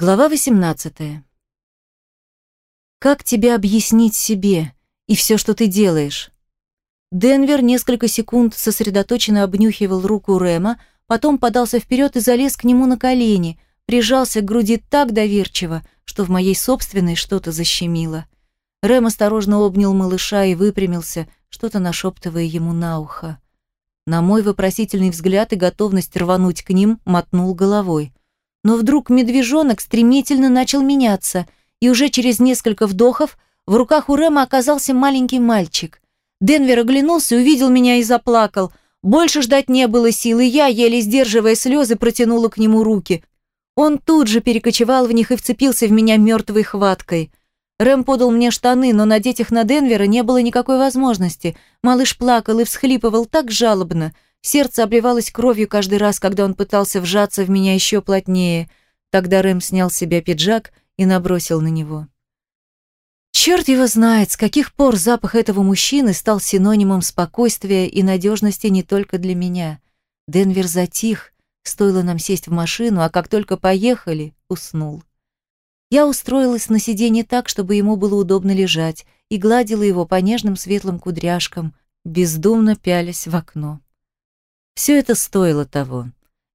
Глава 18. Как тебе объяснить себе и все, что ты делаешь? Денвер несколько секунд сосредоточенно обнюхивал руку Рема, потом подался вперед и залез к нему на колени, прижался к груди так доверчиво, что в моей собственной что-то защемило. Рэм осторожно обнял малыша и выпрямился, что-то нашептывая ему на ухо. На мой вопросительный взгляд и готовность рвануть к ним мотнул головой. Но вдруг медвежонок стремительно начал меняться, и уже через несколько вдохов в руках у Рэма оказался маленький мальчик. Денвер оглянулся, увидел меня и заплакал. Больше ждать не было сил, и я, еле сдерживая слезы, протянула к нему руки. Он тут же перекочевал в них и вцепился в меня мертвой хваткой. Рэм подал мне штаны, но надеть их на Денвера не было никакой возможности. Малыш плакал и всхлипывал так жалобно – Сердце обливалось кровью каждый раз, когда он пытался вжаться в меня еще плотнее. Тогда Рэм снял с себя пиджак и набросил на него. Черт его знает, с каких пор запах этого мужчины стал синонимом спокойствия и надежности не только для меня. Денвер затих, стоило нам сесть в машину, а как только поехали, уснул. Я устроилась на сиденье так, чтобы ему было удобно лежать, и гладила его по нежным светлым кудряшкам, бездумно пялясь в окно. Все это стоило того.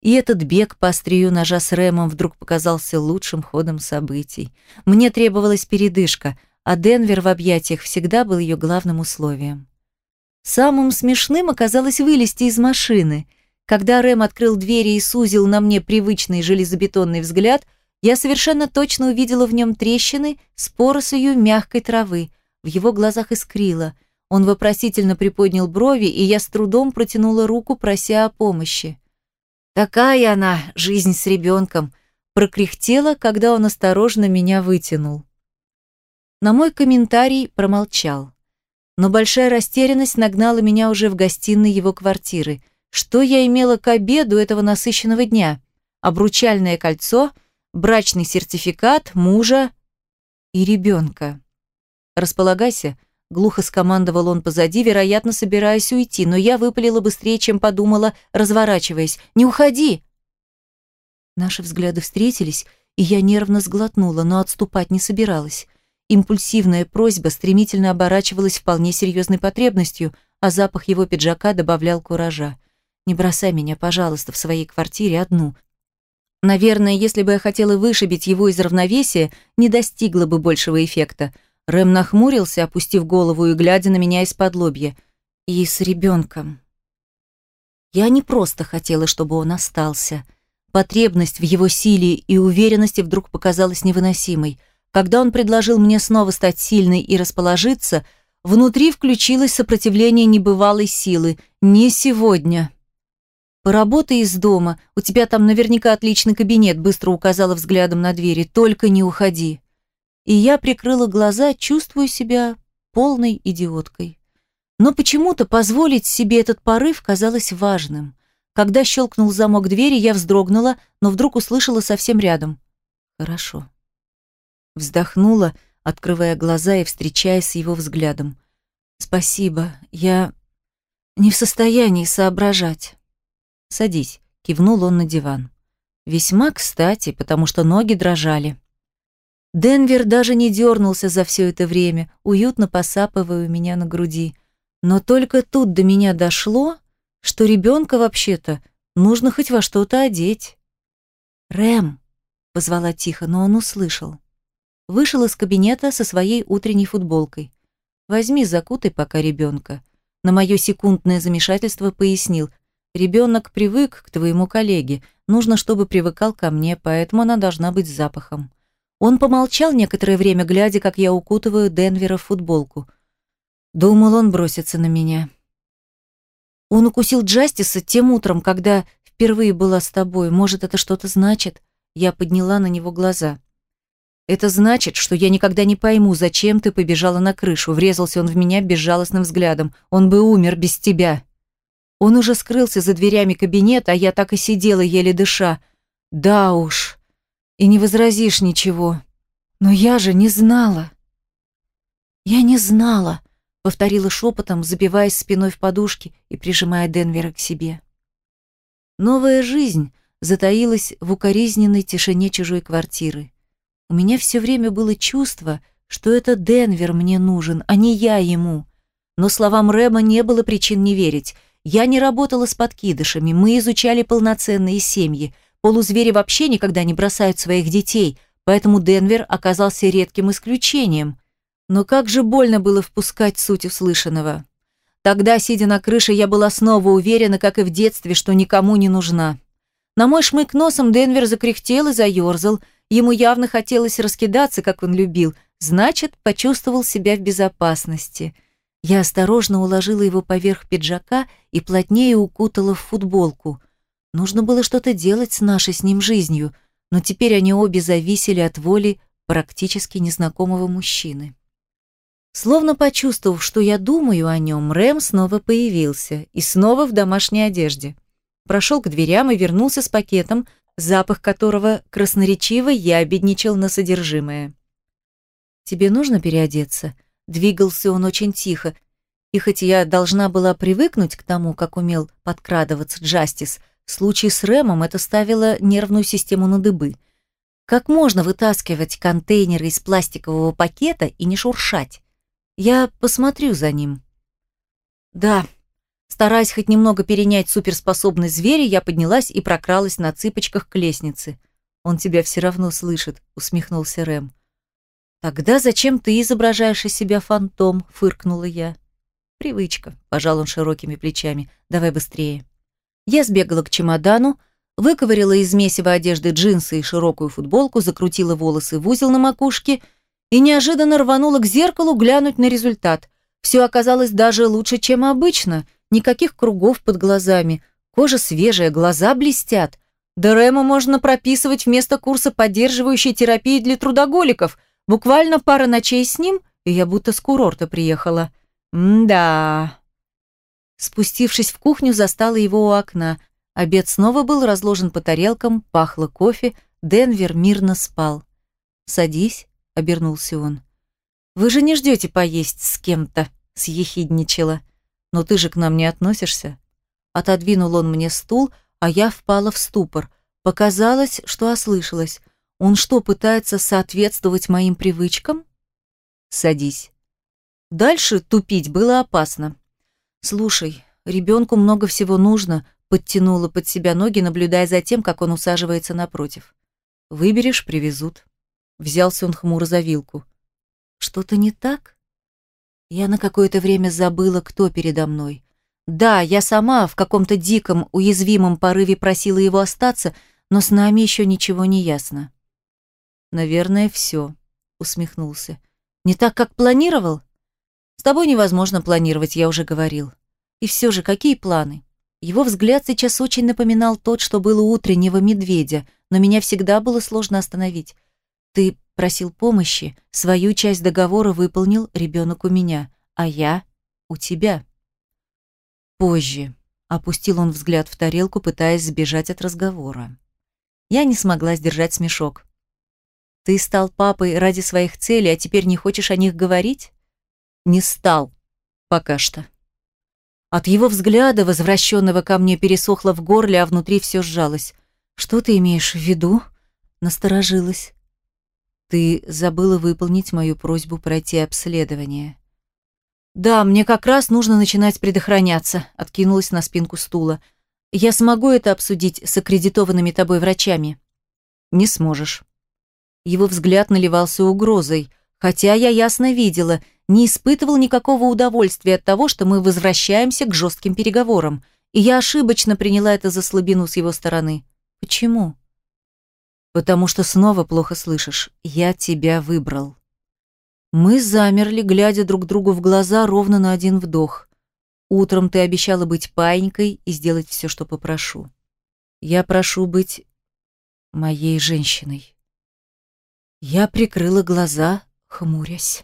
И этот бег по острию ножа с Рэмом вдруг показался лучшим ходом событий. Мне требовалась передышка, а Денвер в объятиях всегда был ее главным условием. Самым смешным оказалось вылезти из машины. Когда Рэм открыл двери и сузил на мне привычный железобетонный взгляд, я совершенно точно увидела в нем трещины с порослью мягкой травы. В его глазах искрило. Он вопросительно приподнял брови, и я с трудом протянула руку, прося о помощи. «Такая она, жизнь с ребенком», — прокряхтела, когда он осторожно меня вытянул. На мой комментарий промолчал. Но большая растерянность нагнала меня уже в гостиной его квартиры. Что я имела к обеду этого насыщенного дня? Обручальное кольцо, брачный сертификат, мужа и ребенка. «Располагайся», Глухо скомандовал он позади, вероятно, собираясь уйти, но я выпалила быстрее, чем подумала, разворачиваясь. «Не уходи!» Наши взгляды встретились, и я нервно сглотнула, но отступать не собиралась. Импульсивная просьба стремительно оборачивалась вполне серьезной потребностью, а запах его пиджака добавлял куража. «Не бросай меня, пожалуйста, в своей квартире одну», Наверное, если бы я хотела вышибить его из равновесия, не достигла бы большего эффекта. Рэм нахмурился, опустив голову и глядя на меня из-под лобья. И с ребенком. Я не просто хотела, чтобы он остался. Потребность в его силе и уверенности вдруг показалась невыносимой. Когда он предложил мне снова стать сильной и расположиться, внутри включилось сопротивление небывалой силы. Не сегодня. «Поработай из дома, у тебя там наверняка отличный кабинет», быстро указала взглядом на двери. «Только не уходи» и я прикрыла глаза, чувствуя себя полной идиоткой. Но почему-то позволить себе этот порыв казалось важным. Когда щелкнул замок двери, я вздрогнула, но вдруг услышала совсем рядом. «Хорошо». Вздохнула, открывая глаза и встречаясь с его взглядом. «Спасибо, я не в состоянии соображать». «Садись», — кивнул он на диван. Весьма кстати, потому что ноги дрожали. Денвер даже не дернулся за все это время, уютно посапывая у меня на груди. Но только тут до меня дошло, что ребенка вообще-то нужно хоть во что-то одеть. «Рэм!» — позвала тихо, но он услышал. Вышел из кабинета со своей утренней футболкой. «Возьми, закутай пока ребенка». На мое секундное замешательство пояснил. «Ребенок привык к твоему коллеге. Нужно, чтобы привыкал ко мне, поэтому она должна быть с запахом». Он помолчал некоторое время, глядя, как я укутываю Денвера в футболку. Думал, он бросится на меня. Он укусил Джастиса тем утром, когда впервые была с тобой. Может, это что-то значит? Я подняла на него глаза. Это значит, что я никогда не пойму, зачем ты побежала на крышу. Врезался он в меня безжалостным взглядом. Он бы умер без тебя. Он уже скрылся за дверями кабинета, а я так и сидела, еле дыша. Да уж и не возразишь ничего. Но я же не знала. Я не знала, повторила шепотом, забиваясь спиной в подушки и прижимая Денвера к себе. Новая жизнь затаилась в укоризненной тишине чужой квартиры. У меня все время было чувство, что это Денвер мне нужен, а не я ему. Но словам Рэма не было причин не верить. Я не работала с подкидышами, мы изучали полноценные семьи. Полузвери вообще никогда не бросают своих детей, поэтому Денвер оказался редким исключением. Но как же больно было впускать суть услышанного. Тогда, сидя на крыше, я была снова уверена, как и в детстве, что никому не нужна. На мой шмык носом Денвер закряхтел и заерзал. Ему явно хотелось раскидаться, как он любил. Значит, почувствовал себя в безопасности. Я осторожно уложила его поверх пиджака и плотнее укутала в футболку. Нужно было что-то делать с нашей с ним жизнью, но теперь они обе зависели от воли практически незнакомого мужчины. Словно почувствовав, что я думаю о нем, Рэм снова появился и снова в домашней одежде. Прошел к дверям и вернулся с пакетом, запах которого красноречиво ябедничал на содержимое. «Тебе нужно переодеться?» Двигался он очень тихо, и хоть я должна была привыкнуть к тому, как умел подкрадываться Джастис, в случае с Рэмом это ставило нервную систему на дыбы. Как можно вытаскивать контейнеры из пластикового пакета и не шуршать? Я посмотрю за ним. Да, стараясь хоть немного перенять суперспособность зверя, я поднялась и прокралась на цыпочках к лестнице. Он тебя все равно слышит, усмехнулся Рэм. «Тогда зачем ты изображаешь из себя фантом?» — фыркнула я. «Привычка», — пожал он широкими плечами. «Давай быстрее». Я сбегала к чемодану, выковыряла из месива одежды джинсы и широкую футболку, закрутила волосы в узел на макушке и неожиданно рванула к зеркалу глянуть на результат. Все оказалось даже лучше, чем обычно. Никаких кругов под глазами. Кожа свежая, глаза блестят. Дерема можно прописывать вместо курса поддерживающей терапии для трудоголиков — Буквально пара ночей с ним, и я будто с курорта приехала. М-да. Спустившись в кухню, застала его у окна. Обед снова был разложен по тарелкам, пахло кофе, Денвер мирно спал. «Садись», — обернулся он. «Вы же не ждете поесть с кем-то», — съехидничала. «Но ты же к нам не относишься». Отодвинул он мне стул, а я впала в ступор. Показалось, что ослышалась. Он что, пытается соответствовать моим привычкам? Садись. Дальше тупить было опасно. Слушай, ребенку много всего нужно, подтянула под себя ноги, наблюдая за тем, как он усаживается напротив. Выберешь, привезут. Взялся он хмуро за вилку. Что-то не так? Я на какое-то время забыла, кто передо мной. Да, я сама в каком-то диком, уязвимом порыве просила его остаться, но с нами еще ничего не ясно. Наверное, все, усмехнулся. Не так, как планировал? С тобой невозможно планировать, я уже говорил. И все же, какие планы? Его взгляд сейчас очень напоминал тот, что был у утреннего медведя, но меня всегда было сложно остановить. Ты просил помощи, свою часть договора выполнил ребенок у меня, а я у тебя. Позже. Опустил он взгляд в тарелку, пытаясь сбежать от разговора. Я не смогла сдержать смешок. Ты стал папой ради своих целей, а теперь не хочешь о них говорить? Не стал. Пока что. От его взгляда, возвращенного ко мне, пересохло в горле, а внутри все сжалось. Что ты имеешь в виду? Насторожилась. Ты забыла выполнить мою просьбу пройти обследование. Да, мне как раз нужно начинать предохраняться, откинулась на спинку стула. Я смогу это обсудить с аккредитованными тобой врачами. Не сможешь. Его взгляд наливался угрозой, хотя я ясно видела, не испытывал никакого удовольствия от того, что мы возвращаемся к жестким переговорам, и я ошибочно приняла это за слабину с его стороны. Почему? Потому что снова плохо слышишь. Я тебя выбрал. Мы замерли, глядя друг другу в глаза ровно на один вдох. Утром ты обещала быть паинькой и сделать все, что попрошу. Я прошу быть моей женщиной. Я прикрыла глаза, хмурясь.